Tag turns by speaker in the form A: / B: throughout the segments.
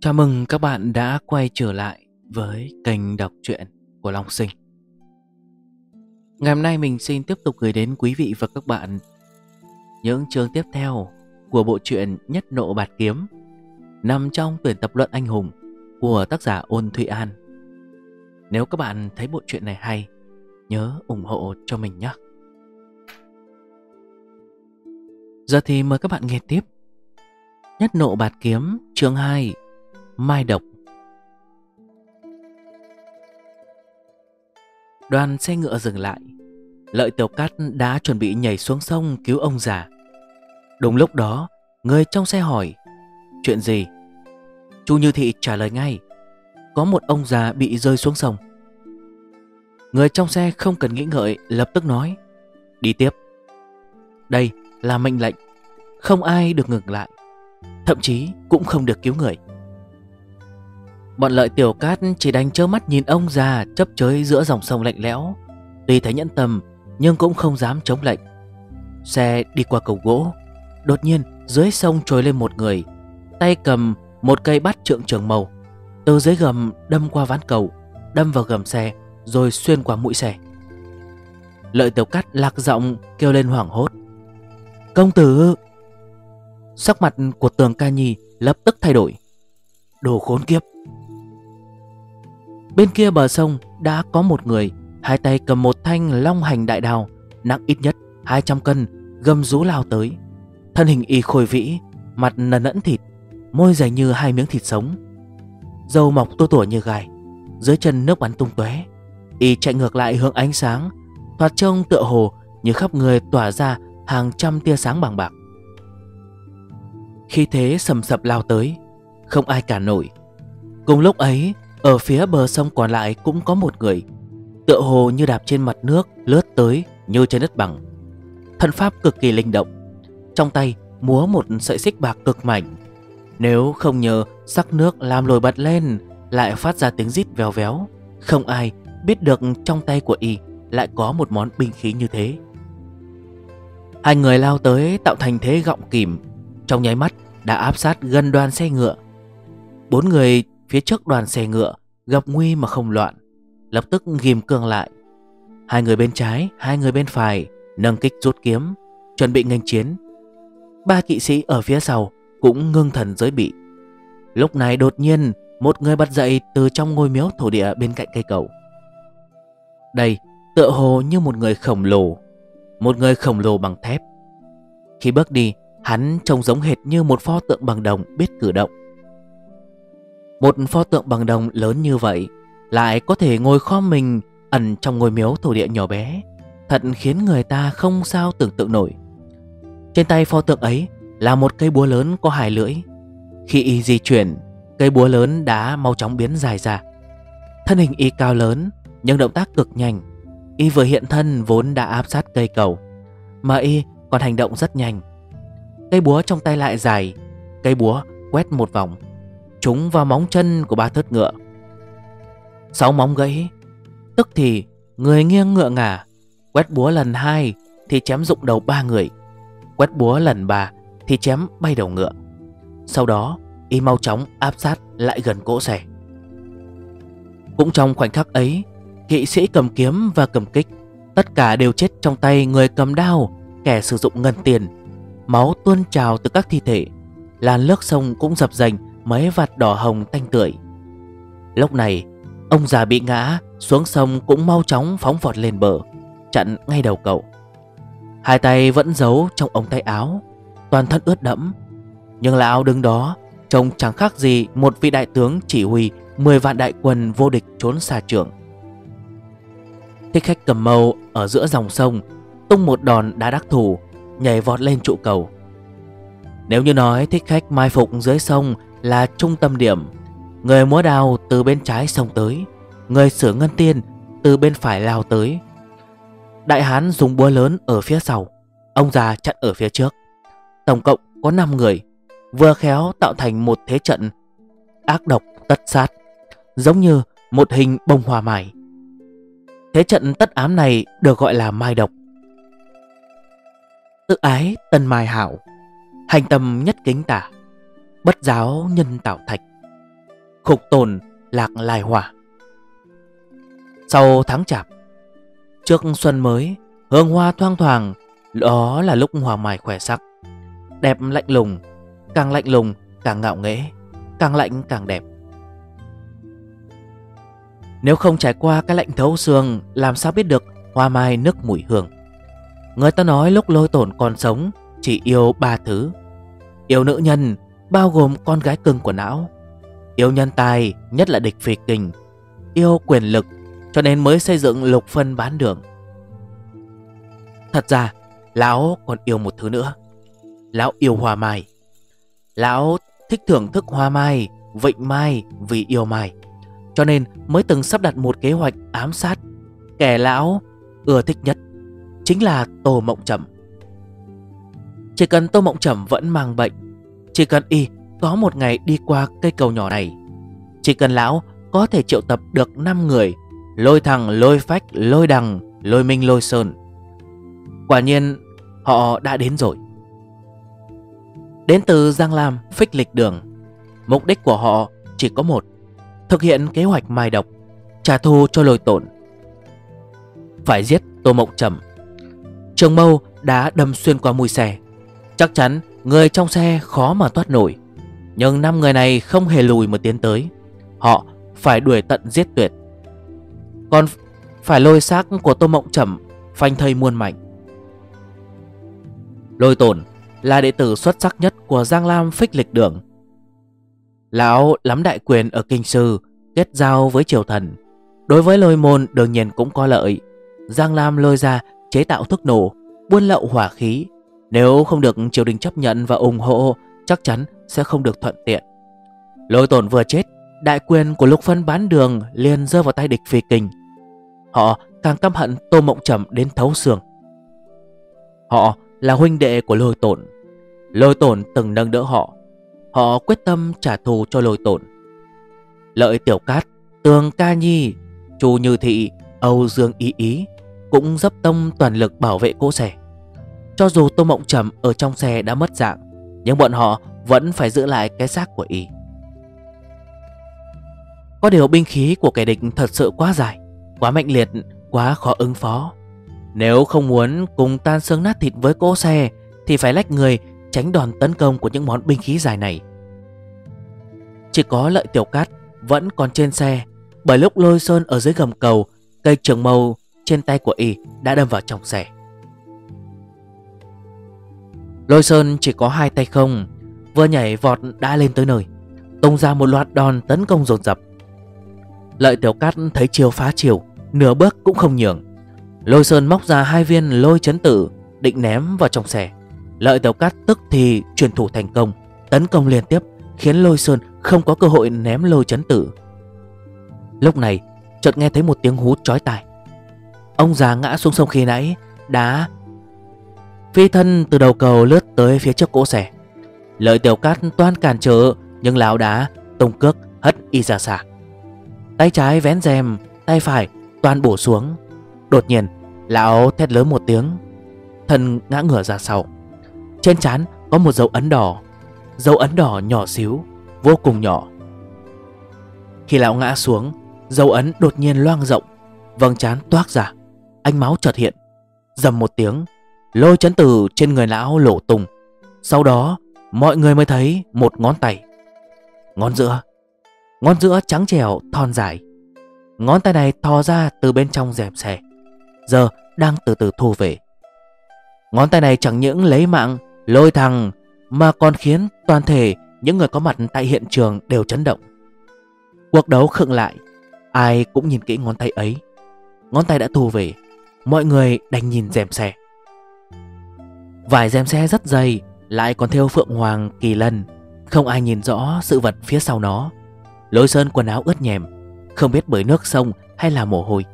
A: Chào mừng các bạn đã quay trở lại với kênh đọc truyện của Long Sinh. Ngày hôm nay mình xin tiếp tục gửi đến quý vị và các bạn những chương tiếp theo của bộ truyện Nhất Nộ Bạt Kiếm nằm trong tuyển tập luận anh hùng của tác giả Ôn Thụy An. Nếu các bạn thấy bộ truyện này hay, nhớ ủng hộ cho mình nhé. Giờ thì mời các bạn nghe tiếp. Nhất Nộ Bạt Kiếm chương 2 Mai Độc. Đoàn xe ngựa dừng lại. Lợi tiểu cát đã chuẩn bị nhảy xuống sông cứu ông già. Đúng lúc đó, Người trong xe hỏi, Chuyện gì? Chu Như Thị trả lời ngay, Có một ông già bị rơi xuống sông. Người trong xe không cần nghĩ ngợi, Lập tức nói, Đi tiếp. Đây là mệnh lệnh, Không ai được ngừng lại, Thậm chí cũng không được cứu người. Bọn lợi tiểu cát chỉ đành trơ mắt nhìn ông già chấp chới giữa dòng sông lạnh lẽo. Tuy thấy nhẫn tâm, nhưng cũng không dám chống lệnh. Xe đi qua cầu gỗ, Đột nhiên dưới sông trồi lên một người, Tay cầm một cây bắt trượng trường màu. Từ dưới gầm đâm qua ván cầu, Đâm vào gầm xe, Rồi xuyên qua mũi xe. Lợi tiểu cát lạc giọng kêu lên hoảng hốt. Công tử! Sắc mặt của tường ca nhi lập tức thay đổi. Đồ khốn kiếp! Bên kia bờ sông đã có một người, Hai tay cầm một thanh long hành đại đào, Nặng ít nhất 200 cân, Gầm rú lao tới. Thân hình y khôi vĩ, Mặt nần nẫn thịt, Môi dày như hai miếng thịt sống. Dâu mọc tua tủa như gai, Dưới chân nước bắn tung tóe. Y chạy ngược lại hướng ánh sáng, Thoạt trông tựa hồ như khắp người tỏa ra hàng trăm tia sáng bằng bạc. Khi thế sầm sập lao tới, Không ai cả nổi. Cùng lúc ấy ở phía bờ sông còn lại cũng có một người. Tựa hồ như đạp trên mặt nước, Lướt tới như trên đất bằng. Thân pháp cực kỳ linh động. Trong tay múa một sợi xích bạc cực mạnh Nếu không nhờ sắc nước làm lồi bật lên, Lại phát ra tiếng rít vèo véo. Không ai biết được trong tay của y Lại có một món binh khí như thế. Hai người lao tới tạo thành thế gọng kìm. Trong nháy mắt đã áp sát gần đoàn xe ngựa. Bốn người Phía trước đoàn xe ngựa gặp nguy mà không loạn. Lập tức ghim cương lại. Hai người bên trái, hai người bên phải Nâng kích rút kiếm Chuẩn bị nghênh chiến. Ba kỵ sĩ ở phía sau Cũng ngưng thần giới bị. Lúc này đột nhiên Một người bật dậy từ trong ngôi miếu thổ địa bên cạnh cây cầu. Đây tựa hồ như một người khổng lồ. Một người khổng lồ bằng thép. Khi bước đi Hắn trông giống hệt như một pho tượng bằng đồng biết cử động một pho tượng bằng đồng lớn như vậy Lại có thể ngồi kho mình Ẩn trong ngôi miếu thổ địa nhỏ bé. Thật khiến người ta không sao tưởng tượng nổi. Trên tay pho tượng ấy Là một cây búa lớn có hai lưỡi. Khi y di chuyển, Cây búa lớn đã mau chóng biến dài ra. Thân hình y cao lớn, Nhưng động tác cực nhanh. Y vừa hiện thân vốn đã áp sát cây cầu, Mà y còn hành động rất nhanh. Cây búa trong tay lại dài, Cây búa quét một vòng trúng vào móng chân của ba thớt ngựa. Sáu móng gãy, tức thì người nghiêng ngựa ngả, quét búa lần hai thì chém rụng đầu ba người, quét búa lần ba thì chém bay đầu ngựa. Sau đó, y mau chóng áp sát lại gần cỗ xe. Cũng trong khoảnh khắc ấy, kỵ sĩ cầm kiếm và cầm kích, tất cả đều chết trong tay người cầm đao, kẻ sử dụng ngân tiền. Máu tuôn trào từ các thi thể, làn nước sông cũng dập dành mấy vạt đỏ hồng tanh tưởi. Lúc này, ông già bị ngã, xuống sông cũng mau chóng phóng vọt lên bờ, chặn ngay đầu cậu. Hai tay vẫn giấu trong ống tay áo, toàn thân ướt đẫm. Nhưng lão đứng đó, trông chẳng khác gì một vị đại tướng chỉ huy 10 vạn đại quân vô địch trốn xa trường. Thích khách cầm mâu ở giữa dòng sông, tung một đòn đá đắc thủ, nhảy vọt lên trụ cầu. Nếu như nói thích khách mai phục dưới sông là trung tâm điểm. Người múa đào từ bên trái sông tới, Người sửa ngân tiên từ bên phải lao tới. Đại hán dùng búa lớn ở phía sau, Ông già chặn ở phía trước. Tổng cộng có 5 người, Vừa khéo tạo thành một thế trận Ác độc tất sát, Giống như một hình bông hoa mải Thế trận tất ám này được gọi là mai độc. Tự ái tân mai hảo, Hành tâm nhất kính tả. Bất giáo nhân tạo thạch. Khục tồn lạc lai hỏa. Sau tháng chạp, Trước xuân mới, Hương hoa thoang thoảng, Đó là lúc hoa mai khỏe sắc. Đẹp lạnh lùng, Càng lạnh lùng, càng ngạo nghễ, Càng lạnh càng đẹp. Nếu không trải qua cái lạnh thấu xương, Làm sao biết được hoa mai nước mùi hương? Người ta nói lúc lôi tổn còn sống, Chỉ yêu ba thứ. Yêu nữ nhân Bao gồm con gái cưng của não. Yêu nhân tài, Nhất là địch phi kình Yêu quyền lực, Cho nên mới xây dựng lục phân bán đường. Thật ra, Lão còn yêu một thứ nữa. Lão yêu hoa mai. Lão thích thưởng thức hoa mai, Vịnh mai vì yêu mai. Cho nên mới từng sắp đặt một kế hoạch ám sát. Kẻ lão ưa thích nhất Chính là Tô Mộng Trầm. Chỉ cần Tô Mộng Trầm vẫn mang bệnh chỉ cần y có một ngày đi qua cây cầu nhỏ này Chỉ cần lão có thể triệu tập được 5 người Lôi thằng, lôi phách, lôi đằng, lôi minh, lôi sơn. Quả nhiên họ đã đến rồi. Đến từ Giang Lam phích lịch đường Mục đích của họ chỉ có một Thực hiện kế hoạch mai độc Trả thù cho lôi tổn. Phải giết Tô Mộng Trầm. Trường mâu đã đâm xuyên qua mùi xe Chắc chắn người trong xe khó mà thoát nổi. Nhưng năm người này không hề lùi mà tiến tới. Họ phải đuổi tận giết tuyệt. Còn phải lôi xác của Tô Mộng Trầm Phanh thây muôn mảnh. Lôi tổn là đệ tử xuất sắc nhất của Giang Lam phích lịch đường. Lão lắm đại quyền ở Kinh Sư, Kết giao với triều thần. Đối với lôi môn đương nhiên cũng có lợi. Giang Lam lôi ra chế tạo thuốc nổ, Buôn lậu hỏa khí nếu không được triều đình chấp nhận và ủng hộ, Chắc chắn sẽ không được thuận tiện. Lôi tổn vừa chết, Đại quyền của lục phân bán đường liền rơi vào tay địch phi kinh. Họ càng căm hận tô mộng trầm đến thấu xương. Họ là huynh đệ của lôi tổn Lôi tổn từng nâng đỡ họ. Họ quyết tâm trả thù cho lôi tổn Lợi tiểu cát, Tường ca nhi, Chu như thị, Âu Dương ý ý Cũng dấp tông toàn lực bảo vệ cỗ xe. Cho dù Tô Mộng Trầm ở trong xe đã mất dạng, Nhưng bọn họ vẫn phải giữ lại cái xác của y. Có điều binh khí của kẻ địch thật sự quá dài, Quá mạnh liệt, Quá khó ứng phó. Nếu không muốn cùng tan xương nát thịt với cỗ xe, Thì phải lách người tránh đòn tấn công của những món binh khí dài này. Chỉ có lợi tiểu cát vẫn còn trên xe, Bởi lúc lôi sơn ở dưới gầm cầu, Cây trường mâu trên tay của y đã đâm vào trong xe. Lôi sơn chỉ có hai tay không, Vừa nhảy vọt đã lên tới nơi. Tung ra một loạt đòn tấn công dồn dập. Lợi tiểu cát thấy chiều phá chiều Nửa bước cũng không nhường. Lôi Sơn móc ra hai viên lôi chấn tử, Định ném vào trong xe. Lợi Tiểu Cát tức thì truyền thủ thành công, Tấn công liên tiếp, Khiến Lôi Sơn không có cơ hội ném lôi chấn tử. Lúc này, chợt nghe thấy một tiếng hú chói tai. Ông già ngã xuống sông khi nãy Đá Phi thân từ đầu cầu lướt tới phía trước cỗ xe. Lợi Tiểu Cát toan cản trở, Nhưng lão đá tung cước, hất y ra xa. Tay trái vén rèm, Tay phải toàn bổ xuống. Đột nhiên, Lão thét lớn một tiếng. Thân ngã ngửa ra sau. Trên trán có một dấu ấn đỏ. Dấu ấn đỏ nhỏ xíu, Vô cùng nhỏ. Khi lão ngã xuống, Dấu ấn đột nhiên loang rộng. Vầng trán toát ra, Ánh máu chợt hiện. Dầm một tiếng Lôi chấn từ trên người lão lộ tung Sau đó mọi người mới thấy một ngón tay Ngón giữa Ngón giữa trắng trèo thon dài Ngón tay này thò ra từ bên trong dẹp xe giờ đang từ từ thu về. Ngón tay này chẳng những lấy mạng, lôi thằng mà còn khiến toàn thể những người có mặt tại hiện trường đều chấn động. Cuộc đấu khựng lại, ai cũng nhìn kỹ ngón tay ấy. Ngón tay đã thu về, mọi người đành nhìn dèm xe. Vài rèm xe rất dày, lại còn theo phượng hoàng kỳ lân, không ai nhìn rõ sự vật phía sau nó. Lôi sơn quần áo ướt nhèm, không biết bởi nước sông hay là mồ hôi.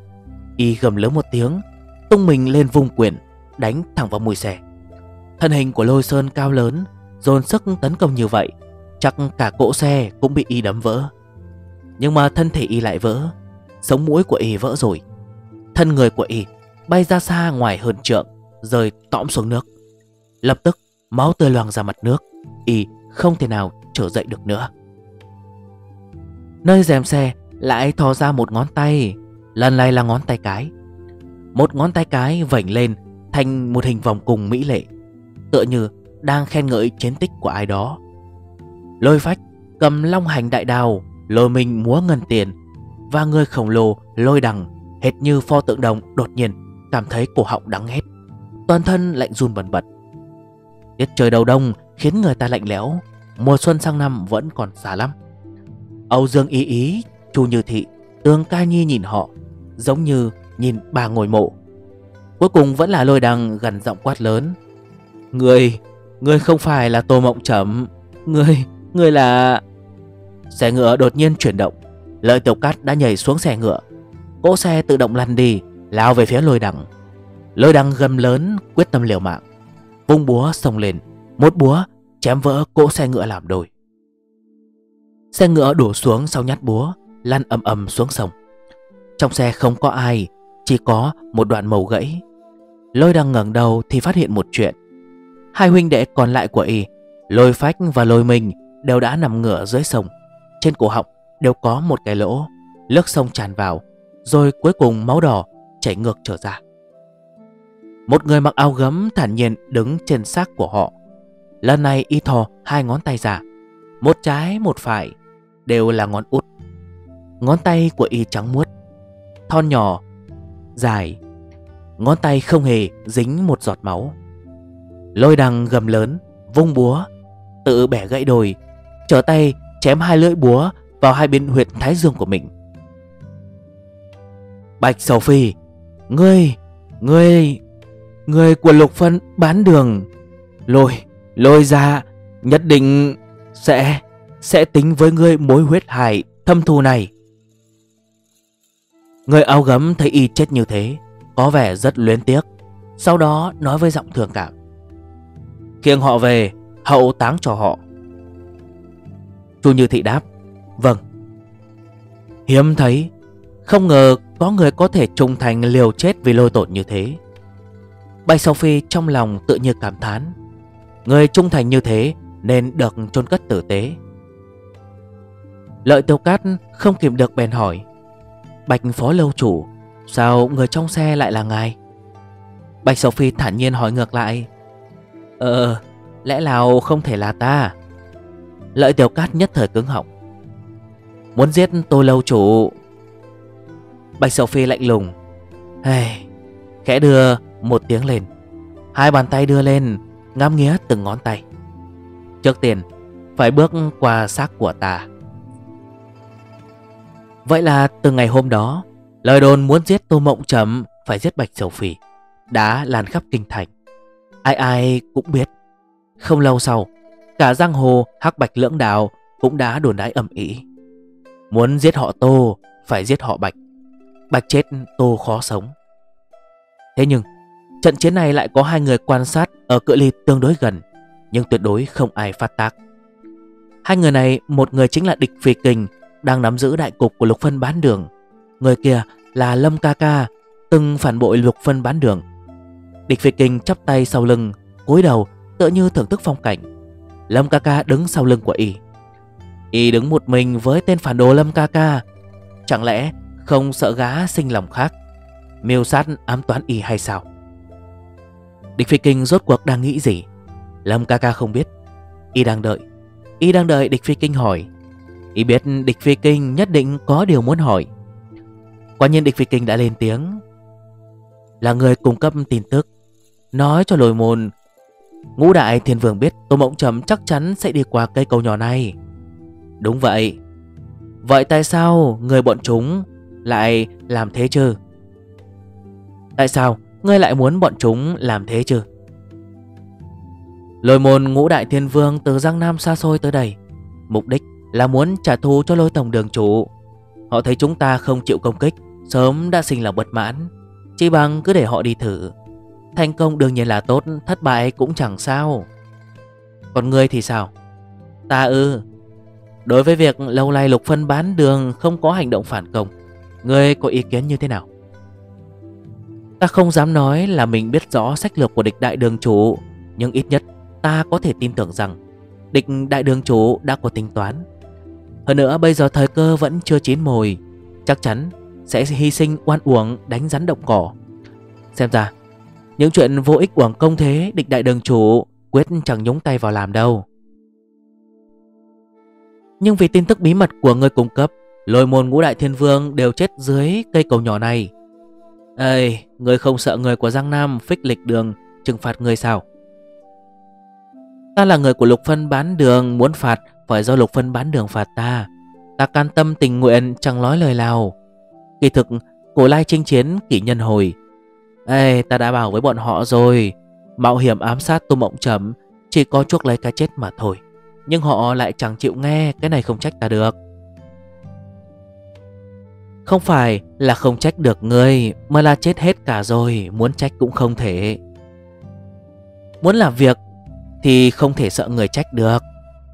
A: Y gầm lớn một tiếng Tung mình lên vùng quyền Đánh thẳng vào mùi xe. Thân hình của lôi sơn cao lớn Dồn sức tấn công như vậy Chắc cả cỗ xe cũng bị Y đấm vỡ. Nhưng mà thân thể Y lại vỡ Sống mũi của Y vỡ rồi. Thân người của Y bay ra xa ngoài hơn trượng Rơi tõm xuống nước. Lập tức, máu tươi loang ra mặt nước, Y không thể nào trở dậy được nữa. Nơi rèm xe lại thò ra một ngón tay, Lần này là ngón tay cái. Một ngón tay cái vảnh lên Thành một hình vòng cùng mỹ lệ, Tựa như đang khen ngợi chiến tích của ai đó. Lôi phách cầm long hành đại đào Lôi mình múa ngân tiền, Và người khổng lồ lôi đằng, Hệt như pho tượng đồng đột nhiên Cảm thấy cổ họng đắng hết Toàn thân lạnh run bẩn bật. Tiết trời đầu đông khiến người ta lạnh lẽo, Mùa xuân sang năm vẫn còn xa lắm. Âu Dương ý ý, Chu Như Thị Tương Ca Nhi nhìn họ, Giống như nhìn bà ngồi mộ. Cuối cùng vẫn là lôi đằng gần giọng quát lớn. Người Người không phải là Tô Mộng Trầm, Người Người là Xe ngựa đột nhiên chuyển động Lợi tiểu cát đã nhảy xuống xe ngựa. Cỗ xe tự động lăn đi, Lao về phía lôi đằng. Lôi đằng gầm lớn, quyết tâm liều mạng. Vung búa xông lên. Một búa chém vỡ cỗ xe ngựa làm đôi Xe ngựa đổ xuống sau nhát búa, Lăn ầm ầm xuống sông. Trong xe không có ai, Chỉ có một đoạn màu gãy. Lôi đang ngẩng đầu thì phát hiện một chuyện. Hai huynh đệ còn lại của y, Lôi phách và lôi mình Đều đã nằm ngửa dưới sông. Trên cổ họng đều có một cái lỗ. Nước sông tràn vào, Rồi cuối cùng máu đỏ chảy ngược trở ra. Một người mặc áo gấm thản nhiên đứng trên xác của họ. Lần này y thò hai ngón tay ra. Một trái, một phải, Đều là ngón út. Ngón tay của y trắng muốt, Thon nhỏ, Dài. Ngón tay không hề dính một giọt máu. Lôi đằng gầm lớn, Vung búa, Tự bẻ gãy đồi, Trở tay chém hai lưỡi búa Vào hai bên huyệt thái dương của mình. Bạch Sầu Phi, Ngươi Ngươi người của lục phân bán đường. Lôi Lôi ra, Nhất định Sẽ Sẽ tính với ngươi mối huyết hại Thâm thù này. Người áo gấm thấy y chết như thế, Có vẻ rất luyến tiếc, Sau đó nói với giọng thường cảm. Khiêng họ về, Hậu táng cho họ. Chu Như Thị đáp Vâng. Hiếm thấy, Không ngờ có người có thể trung thành liều chết vì lôi tổn như thế. Bạch Sophie trong lòng tự như cảm thán. Người trung thành như thế Nên được chôn cất tử tế. Lợi tiêu cát không kìm được bèn hỏi Bạch phó lâu chủ Sao người trong xe lại là ngài? Bạch Sophie thản nhiên hỏi ngược lại Ờ Lẽ nào không thể là ta? Lợi tiểu cát nhất thời cứng họng Muốn giết tôi lâu chủ? Bạch Sophie lạnh lùng hey, Khẽ đưa một tiếng lên. Hai bàn tay đưa lên, Ngắm nghía từng ngón tay. Trước tiên, Phải bước qua xác của ta. Vậy là từ ngày hôm đó, Lời đồn muốn giết Tô Mộng Trầm Phải giết Bạch Sầu Phỉ, Đã lan khắp kinh thành. Ai ai cũng biết. Không lâu sau, Cả giang hồ hắc bạch lưỡng đạo Cũng đã đồn đái ẩm ý Muốn giết họ Tô, Phải giết họ Bạch. Bạch chết, Tô khó sống. Thế nhưng Trận chiến này lại có hai người quan sát Ở cự ly tương đối gần, Nhưng tuyệt đối không ai phát tác. Hai người này, Một người chính là địch phì kình Đang nắm giữ đại cục của lục phân bán đường. Người kia là Lâm Ca Ca, Từng phản bội lục phân bán đường. Địch phì kình chắp tay sau lưng, cúi đầu, tựa như thưởng thức phong cảnh. Lâm Ca Ca đứng sau lưng của y. Y đứng một mình với tên phản đồ Lâm Ca Ca. Chẳng lẽ không sợ gá sinh lòng khác? Miêu sát ám toán y hay sao? Địch Phi Kinh rốt cuộc đang nghĩ gì? Lâm ca ca không biết. Y đang đợi. Y đang đợi Địch Phi Kinh hỏi. Y biết Địch Phi Kinh nhất định có điều muốn hỏi. Quả nhiên Địch Phi Kinh đã lên tiếng. Là người cung cấp tin tức. Nói cho lồi môn, Ngũ đại thiên vương biết Tô Mộng Trầm chắc chắn sẽ đi qua cây cầu nhỏ này. Đúng vậy. Vậy tại sao người bọn chúng lại làm thế chứ? Tại sao? Ngươi lại muốn bọn chúng làm thế chứ? Lôi môn ngũ đại thiên vương từ Giang Nam xa xôi tới đây. Mục đích là muốn trả thù cho lôi tổng đường chủ. Họ thấy chúng ta không chịu công kích, Sớm đã sinh lòng bất mãn. Chỉ bằng cứ để họ đi thử. Thành công đương nhiên là tốt, Thất bại cũng chẳng sao. Còn ngươi thì sao? Ta ư. Đối với việc lâu nay lục phân bán đường Không có hành động phản công, Ngươi có ý kiến như thế nào? Ta không dám nói là mình biết rõ sách lược của địch đại đường chủ, Nhưng ít nhất ta có thể tin tưởng rằng Địch đại đường chủ đã có tính toán. Hơn nữa bây giờ thời cơ vẫn chưa chín mồi, Chắc chắn sẽ hy sinh oan uổng đánh rắn động cỏ. Xem ra, Những chuyện vô ích uổng công thế Địch đại đường chủ Quyết chẳng nhúng tay vào làm đâu. Nhưng vì tin tức bí mật của người cung cấp, Lôi môn ngũ đại thiên vương đều chết dưới cây cầu nhỏ này. Ê, người không sợ người của Giang Nam phích lịch đường trừng phạt người sao? Ta là người của lục phân bán đường Muốn phạt phải do lục phân bán đường phạt ta. Ta can tâm tình nguyện chẳng nói lời nào. Kỳ thực cổ lai chinh chiến kỷ nhân hồi. Ê ta đã bảo với bọn họ rồi. Mạo hiểm ám sát tô mộng chấm Chỉ có chuốc lấy cái chết mà thôi. Nhưng họ lại chẳng chịu nghe Cái này không trách ta được. Không phải là không trách được ngươi, Mà là chết hết cả rồi, Muốn trách cũng không thể. Muốn làm việc Thì không thể sợ người trách được.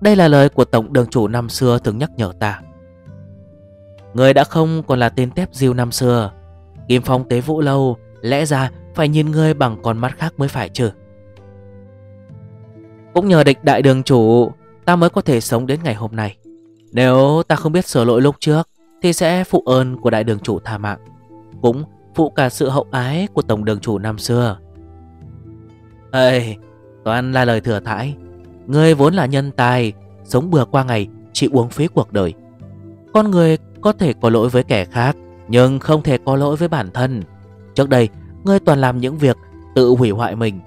A: Đây là lời của Tổng đường chủ năm xưa thường nhắc nhở ta. Người đã không còn là tên tép diêu năm xưa. Kim Phong tế vũ lâu, Lẽ ra phải nhìn ngươi bằng con mắt khác mới phải chứ. Cũng nhờ địch đại đường chủ, Ta mới có thể sống đến ngày hôm nay. Nếu ta không biết sửa lỗi lúc trước thì sẽ phụ ơn của đại đường chủ tha mạng Cũng phụ cả sự hậu ái của tổng đường chủ năm xưa. Ê, toàn là lời thừa thãi Ngươi vốn là nhân tài Sống bừa qua ngày Chỉ uống phí cuộc đời. Con người có thể có lỗi với kẻ khác Nhưng không thể có lỗi với bản thân. Trước đây Ngươi toàn làm những việc tự hủy hoại mình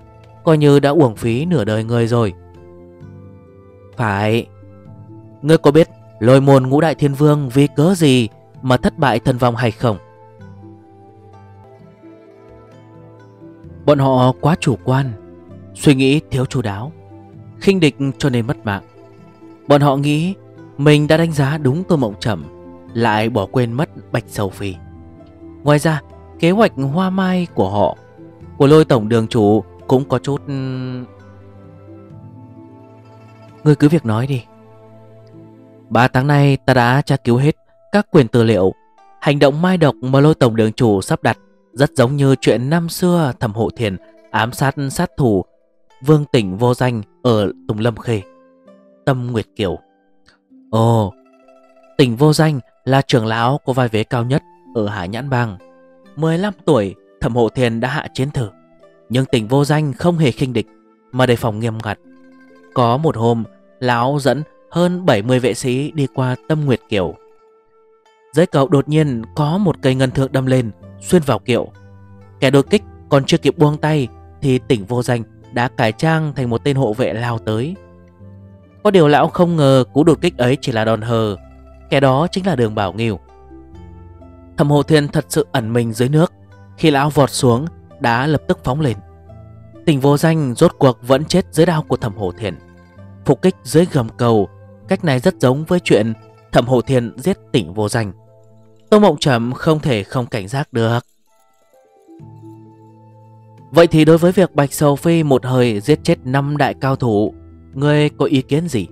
A: Coi như đã uổng phí nửa đời ngươi rồi. Phải. Ngươi có biết lôi môn ngũ đại thiên vương vì cớ gì Mà thất bại thần vong hay không? Bọn họ quá chủ quan, Suy nghĩ thiếu chu đáo, khinh địch cho nên mất mạng. Bọn họ nghĩ Mình đã đánh giá đúng tô mộng trầm, Lại bỏ quên mất bạch sầu phi. Ngoài ra, Kế hoạch hoa mai của họ, Của lôi tổng đường chủ Cũng có chút Người cứ việc nói đi. Ba tháng nay ta đã tra cứu hết Các quyền tư liệu. Hành động mai độc mà lôi tổng đường chủ sắp đặt Rất giống như chuyện năm xưa thẩm hộ thiền Ám sát sát thủ Vương tỉnh vô danh ở Tùng Lâm Khê. Tâm Nguyệt Kiều. Ồ, Tỉnh vô danh là trưởng lão có vai vế cao nhất ở Hải Nhãn Bang. 15 tuổi, thẩm hộ thiền đã hạ chiến thử. Nhưng tỉnh vô danh không hề khinh địch, Mà đề phòng nghiêm ngặt. Có một hôm, Lão dẫn hơn 70 vệ sĩ đi qua Tâm Nguyệt Kiều. Dưới cầu đột nhiên có một cây ngân thượng đâm lên, Xuyên vào kiệu. Kẻ đột kích còn chưa kịp buông tay Thì tỉnh vô danh đã cải trang thành một tên hộ vệ lao tới. Có điều lão không ngờ cú đột kích ấy chỉ là đòn hờ, Kẻ đó chính là đường Bảo Nghiêu. Thẩm Hồ Thiên thật sự ẩn mình dưới nước, Khi lão vọt xuống Đã lập tức phóng lên. Tỉnh vô danh rốt cuộc vẫn chết dưới đao của thẩm Hồ Thiên. Phục kích dưới gầm cầu Cách này rất giống với chuyện Thẩm Hồ Thiên giết tỉnh vô danh. Tô Mộng Trầm không thể không cảnh giác được. Vậy thì đối với việc Bạch Sầu Phi một hơi giết chết năm đại cao thủ, Ngươi có ý kiến gì?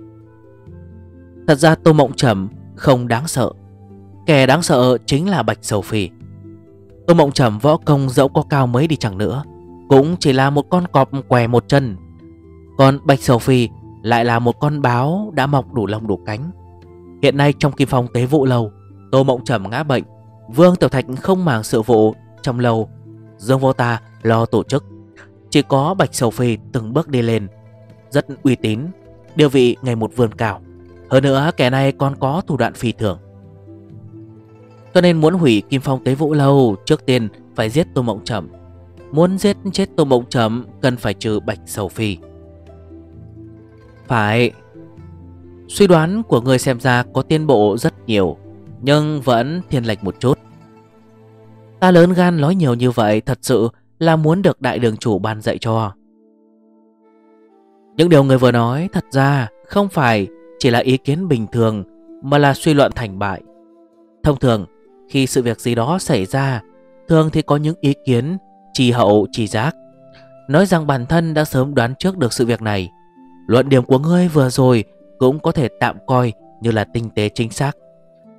A: Thật ra Tô Mộng Trầm không đáng sợ. Kẻ đáng sợ chính là Bạch Sầu Phi. Tô Mộng Trầm võ công dẫu có cao mấy đi chẳng nữa, Cũng chỉ là một con cọp què một chân. Còn Bạch Sầu Phi lại là một con báo đã mọc đủ lông đủ cánh. Hiện nay trong kim phong tế vụ lâu, Tô Mộng Trầm ngã bệnh, Vương Tiểu Thạch không màng sự vụ trong lâu. Dương Vô Ta lo tổ chức. Chỉ có Bạch Sầu Phi từng bước đi lên, Rất uy tín điều vị ngày một vươn cao. Hơn nữa, kẻ này còn có thủ đoạn phi thường. Cho nên muốn hủy Kim Phong Tế Vũ Lâu, Trước tiên phải giết Tô Mộng Trầm. Muốn giết chết Tô Mộng Trầm, Cần phải trừ Bạch Sầu Phi. Phải. Suy đoán của người xem ra có tiến bộ rất nhiều, Nhưng vẫn thiên lệch một chút. Ta lớn gan nói nhiều như vậy Thật sự là muốn được đại đường chủ ban dạy cho. Những điều người vừa nói Thật ra không phải Chỉ là ý kiến bình thường, Mà là suy luận thành bại. Thông thường, khi sự việc gì đó xảy ra, Thường thì có những ý kiến, Trì hậu, trì giác. Nói rằng bản thân đã sớm đoán trước được sự việc này Luận điểm của ngươi vừa rồi Cũng có thể tạm coi như là tinh tế chính xác.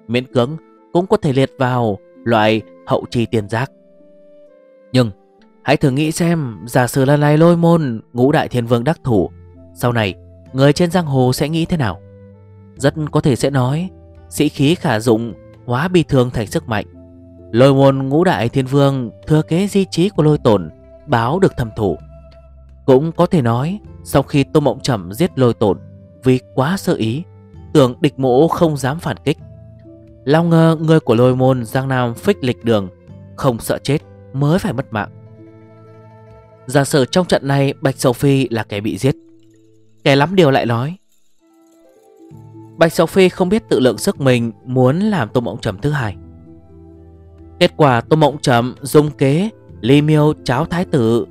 A: Miễn cưỡng cũng có thể liệt vào Loại hậu trì tiền giác. Nhưng, hãy thử nghĩ xem, Giả sử lần này lôi môn Ngũ đại thiên vương đắc thủ, Sau này người trên giang hồ sẽ nghĩ thế nào? Rất có thể sẽ nói, Sĩ khí khả dụng, Hóa bi thương thành sức mạnh. Lôi môn ngũ đại thiên vương Thừa kế di trí của lôi tổn Báo được thầm thủ. Cũng có thể nói sau khi Tô Mộng Trầm giết lôi tổn, Vì quá sơ ý, Tưởng địch mộ không dám phản kích. Lao ngờ người của lôi môn Giang Nam phích lịch đường, Không sợ chết mới phải mất mạng. Giả sử trong trận này Bạch Sầu Phi là kẻ bị giết, Kẻ lắm điều lại nói. Bạch Sầu Phi không biết tự lượng sức mình Muốn làm Tô Mộng Trầm thứ hai. Kết quả Tô Mộng Trầm dùng kế Ly miêu cháo thái tử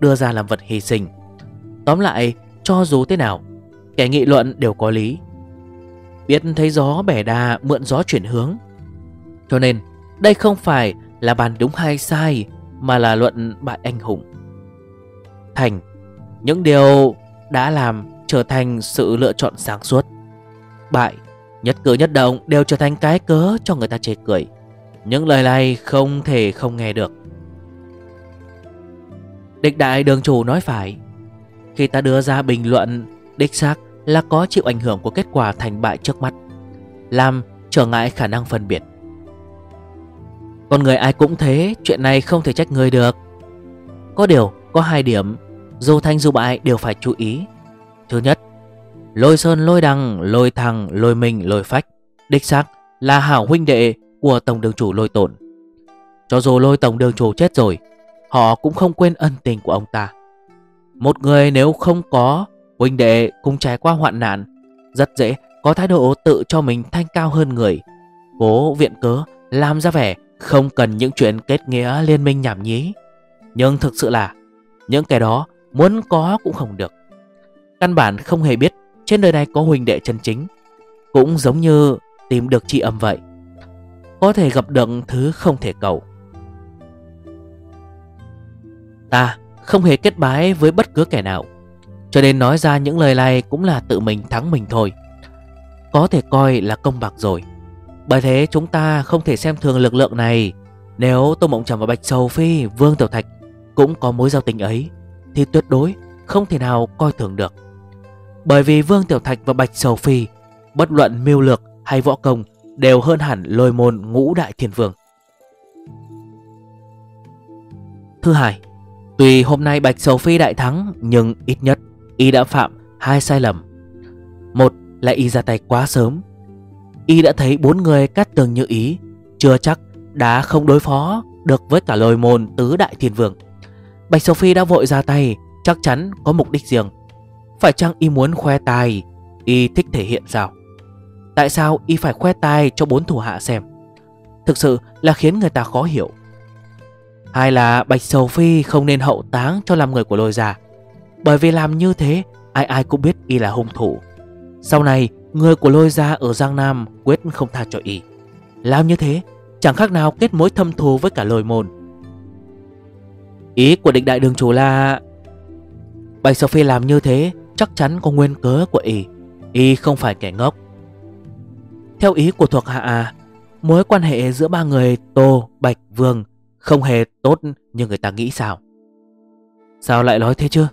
A: Đưa ra làm vật hy sinh. Tóm lại, cho dù thế nào, Kẻ nghị luận đều có lý. Biết thấy gió bẻ đà mượn gió chuyển hướng. Cho nên, đây không phải là bàn đúng hay sai, Mà là luận bại anh hùng. Thành, Những điều đã làm trở thành sự lựa chọn sáng suốt. Bại, Nhất cử nhất động đều trở thành cái cớ cho người ta chê cười. Những lời này không thể không nghe được. Địch đại đường chủ nói phải khi ta đưa ra bình luận, Đích xác là có chịu ảnh hưởng của kết quả thành bại trước mắt, Làm trở ngại khả năng phân biệt. Con người ai cũng thế, Chuyện này không thể trách người được. Có điều, có hai điểm, Dù thanh dù bại đều phải chú ý. Thứ nhất, Lôi sơn lôi đằng, lôi thằng, lôi mình lôi phách, Đích xác là hảo huynh đệ của tổng đường chủ lôi tổn. Cho dù lôi tổng đường chủ chết rồi, Họ cũng không quên ân tình của ông ta. Một người nếu không có, huynh đệ cùng trải qua hoạn nạn, Rất dễ có thái độ tự cho mình thanh cao hơn người. Cố viện cớ, làm ra vẻ không cần những chuyện kết nghĩa liên minh nhảm nhí. Nhưng thực sự là, những kẻ đó muốn có cũng không được. Căn bản không hề biết trên đời này có huynh đệ chân chính, Cũng giống như tìm được chị âm vậy. Có thể gặp được thứ không thể cầu. Ta không hề kết bái với bất cứ kẻ nào. Cho nên nói ra những lời này cũng là tự mình thắng mình thôi. Có thể coi là công bạc rồi. Bởi thế chúng ta không thể xem thường lực lượng này. Nếu Tô Mộng Trầm và Bạch Sầu Phi, Vương Tiểu Thạch cũng có mối giao tình ấy Thì tuyệt đối không thể nào coi thường được. Bởi vì Vương Tiểu Thạch và Bạch Sầu Phi Bất luận mưu lược hay võ công Đều hơn hẳn lôi môn ngũ đại thiên vương. Thứ hai Tuy hôm nay Bạch Sầu Phi đại thắng, Nhưng ít nhất Y đã phạm hai sai lầm. Một là Y ra tay quá sớm. Y đã thấy bốn người cắt tường như ý, Chưa chắc đã không đối phó Được với cả lôi môn tứ đại thiên vương. Bạch Sầu Phi đã vội ra tay, Chắc chắn có mục đích riêng. Phải chăng Y muốn khoe tài Y thích thể hiện sao? Tại sao Y phải khoe tài cho bốn thủ hạ xem? Thực sự là khiến người ta khó hiểu hay là Bạch Sầu Phi không nên hậu táng cho làm người của lôi già Bởi vì làm như thế Ai ai cũng biết y là hung thủ. Sau này người của lôi gia ở Giang Nam Quyết không tha cho y. Làm như thế chẳng khác nào kết mối thâm thù với cả lôi môn. Ý của định đại đường chủ là Bạch Sầu Phi làm như thế Chắc chắn có nguyên cớ của y. Y không phải kẻ ngốc. Theo ý của thuộc hạ Mối quan hệ giữa ba người Tô, Bạch, Vương không hề tốt như người ta nghĩ sao? Sao lại nói thế chứ?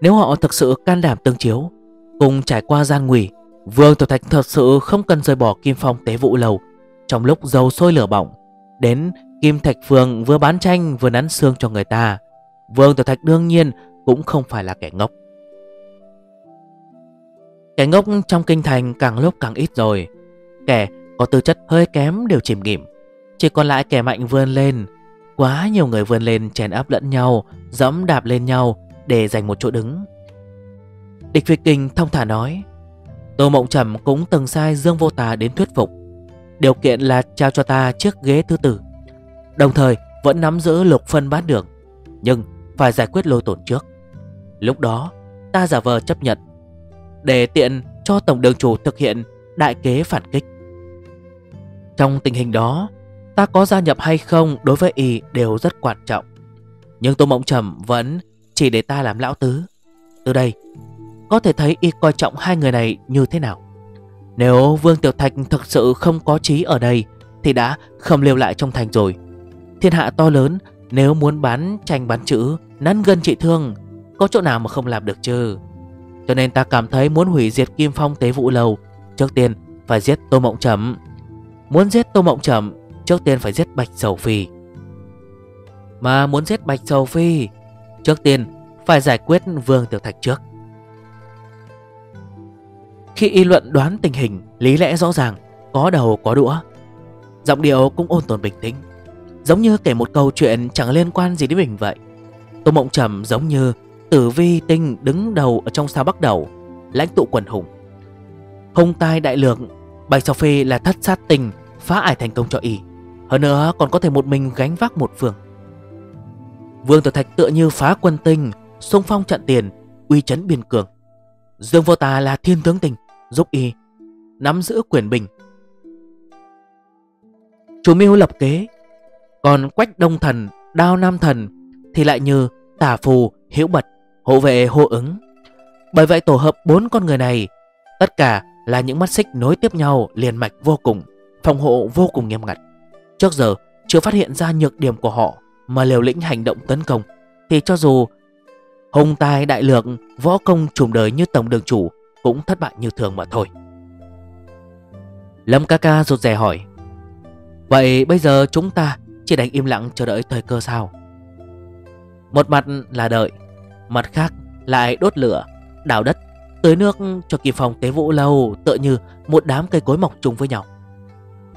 A: Nếu họ thực sự can đảm tương chiếu, Cùng trải qua gian nguy, Vương Tiểu Thạch thật sự không cần rời bỏ Kim Phong tế vụ lầu Trong lúc dầu sôi lửa bỏng, Đến Kim Thạch Phương vừa bán tranh vừa nắn xương cho người ta, Vương Tiểu Thạch đương nhiên cũng không phải là kẻ ngốc. Kẻ ngốc trong kinh thành càng lúc càng ít rồi. Kẻ có tư chất hơi kém đều chìm nghỉm chỉ còn lại kẻ mạnh vươn lên. Quá nhiều người vươn lên chèn áp lẫn nhau, Dẫm đạp lên nhau Để giành một chỗ đứng. Địch Việt Kinh thông thả nói, Tô Mộng Trầm cũng từng sai Dương Vô Tà đến thuyết phục. Điều kiện là trao cho ta chiếc ghế thứ tử Đồng thời vẫn nắm giữ lục phân bát đường, Nhưng phải giải quyết lôi tổn trước. Lúc đó, ta giả vờ chấp nhận, Để tiện cho Tổng đường chủ thực hiện đại kế phản kích. Trong tình hình đó Ta có gia nhập hay không đối với y đều rất quan trọng. Nhưng Tô Mộng Trầm vẫn chỉ để ta làm lão tứ. Từ đây, Có thể thấy y coi trọng hai người này như thế nào. Nếu Vương Tiểu Thạch thực sự không có trí ở đây, Thì đã không lưu lại trong thành rồi. Thiên hạ to lớn, Nếu muốn bán tranh bán chữ, Nắn gân trị thương, Có chỗ nào mà không làm được chứ? Cho nên ta cảm thấy muốn hủy diệt Kim Phong Tế vũ Lầu Trước tiên Phải giết Tô Mộng Trầm. Muốn giết Tô Mộng Trầm Trước tiên phải giết Bạch Sầu Phi. Mà muốn giết Bạch Sầu Phi, Trước tiên phải giải quyết Vương Tiểu Thạch trước. Khi y luận đoán tình hình, Lý lẽ rõ ràng, Có đầu có đũa. Giọng điệu cũng ôn tồn bình tĩnh, Giống như kể một câu chuyện chẳng liên quan gì đến mình vậy. Tô Mộng Trầm giống như Tử vi tinh đứng đầu ở trong sao bắc đầu, Lãnh tụ quần hùng. Hùng tai đại lượng, Bạch sầu Phi là thất sát tình Phá ải thành công cho y. Hơn nữa còn có thể một mình gánh vác một phường. Vương Tử Thạch tựa như phá quân tinh Xung phong trận tiền Uy chấn biên cường. Dương Vô Tà là thiên tướng tình Giúp y nắm giữ quyền bình. Chủ mưu lập kế Còn quách đông thần Đao nam thần Thì lại như tả phù, hiểu bật Hộ vệ hô ứng. Bởi vậy tổ hợp bốn con người này Tất cả là những mắt xích nối tiếp nhau liền mạch vô cùng Phòng hộ vô cùng nghiêm ngặt. Trước giờ, chưa phát hiện ra nhược điểm của họ, Mà liều lĩnh hành động tấn công. Thì cho dù hùng tài đại lược, Võ công trùm đời như tổng đường chủ, Cũng thất bại như thường mà thôi. Lâm ca ca rụt rè hỏi, Vậy bây giờ chúng ta chỉ đánh im lặng chờ đợi thời cơ sao? Một mặt là đợi, Mặt khác lại đốt lửa, Đào đất, Tưới nước cho kỳ phòng tế vũ lâu, Tựa như một đám cây cối mọc chung với nhau.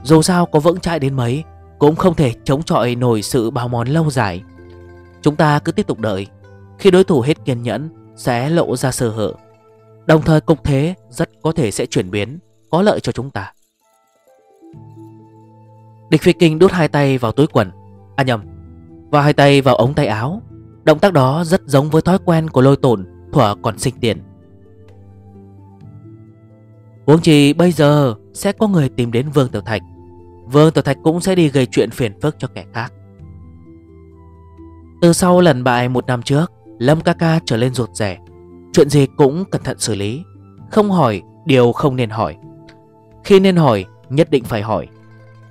A: Dù sao có vững chãi đến mấy, Cũng không thể chống chọi nổi sự bào mòn lâu dài. Chúng ta cứ tiếp tục đợi. Khi đối thủ hết kiên nhẫn, Sẽ lộ ra sơ hở. Đồng thời cục thế rất có thể sẽ chuyển biến, Có lợi cho chúng ta. Địch phi kinh đút hai tay vào túi quần. À nhầm, Và hai tay vào ống tay áo. Động tác đó rất giống với thói quen của lôi tổn Thuở còn sinh tiền. Huống chi bây giờ sẽ có người tìm đến Vương Tiểu Thạch. Vương Tiểu Thạch cũng sẽ đi gây chuyện phiền phức cho kẻ khác. Từ sau lần bại một năm trước, Lâm ca ca trở lên ruột rẻ Chuyện gì cũng cẩn thận xử lý. Không hỏi, điều không nên hỏi. Khi nên hỏi, nhất định phải hỏi.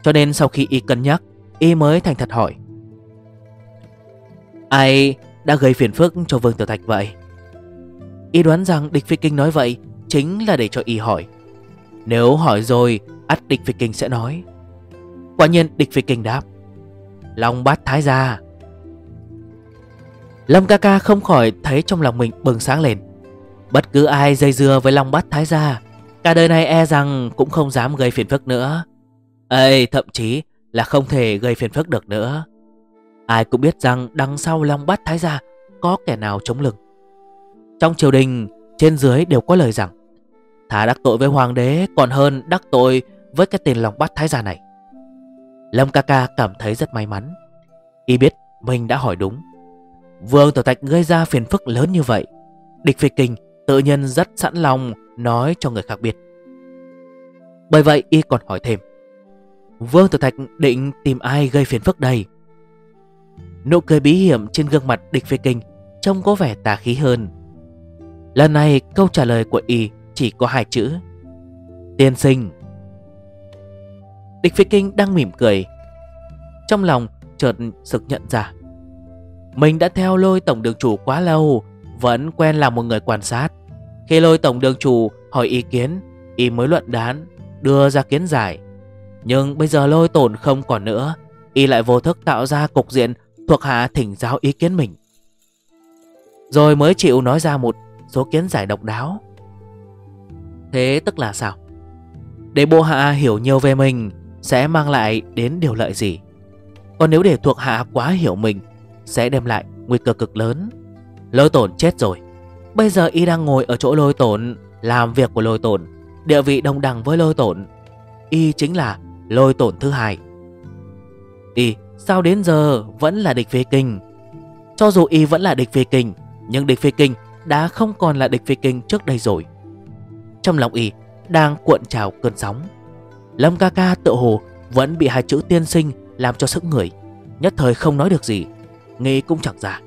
A: Cho nên sau khi y cân nhắc, Y mới thành thật hỏi. Ai đã gây phiền phức cho Vương Tiểu Thạch vậy? Y đoán rằng địch phi kinh nói vậy Chính là để cho y hỏi. Nếu hỏi rồi ắt địch phi kinh sẽ nói. Quả nhiên địch phi kinh đáp. Long bát thái gia. Lâm ca ca không khỏi thấy trong lòng mình bừng sáng lên. Bất cứ ai dây dưa với Long bát thái gia Cả đời này e rằng cũng không dám gây phiền phức nữa. Ê thậm chí là không thể gây phiền phức được nữa. Ai cũng biết rằng đằng sau Long Bát Thái Gia có kẻ nào chống lưng. Trong triều đình, trên dưới đều có lời rằng Thả đắc tội với hoàng đế, còn hơn đắc tội với cái tên lòng Bát Thái Gia này. Lâm ca ca cảm thấy rất may mắn. Y biết mình đã hỏi đúng. Vương Tiểu Thạch gây ra phiền phức lớn như vậy. Địch Phi Kinh tự nhiên rất sẵn lòng nói cho người khác biết. Bởi vậy y còn hỏi thêm. Vương Tiểu Thạch định tìm ai gây phiền phức đây? Nụ cười bí hiểm trên gương mặt địch phi kinh Trông có vẻ tà khí hơn Lần này câu trả lời của y chỉ có hai chữ. Tiên sinh. Địch Phi kinh đang mỉm cười. Trong lòng, chợt sực nhận ra. Mình đã theo lôi tổng đường chủ quá lâu, Vẫn quen là một người quan sát. Khi lôi tổng đường chủ hỏi ý kiến, Y mới luận đán Đưa ra kiến giải. Nhưng bây giờ lôi tổn không còn nữa, Y lại vô thức tạo ra cục diện Thuộc hạ thỉnh giáo ý kiến mình. Rồi mới chịu nói ra một số kiến giải độc đáo. Thế tức là sao? Để bộ hạ hiểu nhiều về mình, Sẽ mang lại đến điều lợi gì? Còn nếu để thuộc hạ quá hiểu mình, Sẽ đem lại nguy cơ cực lớn. Lôi tổn chết rồi. Bây giờ y đang ngồi ở chỗ lôi tổn, Làm việc của lôi tổn, Địa vị đồng đẳng với lôi tổn. Y chính là lôi tổn thứ hai. Y, Sao đến giờ vẫn là địch phi kinh? Cho dù y vẫn là địch phi kinh, Nhưng địch phi kinh đã không còn là địch phi kinh trước đây rồi. Trong lòng y đang cuộn trào cơn sóng. Lâm ca ca tự hồ vẫn bị hai chữ tiên sinh làm cho sức người, Nhất thời không nói được gì, nghe cũng chẳng ra.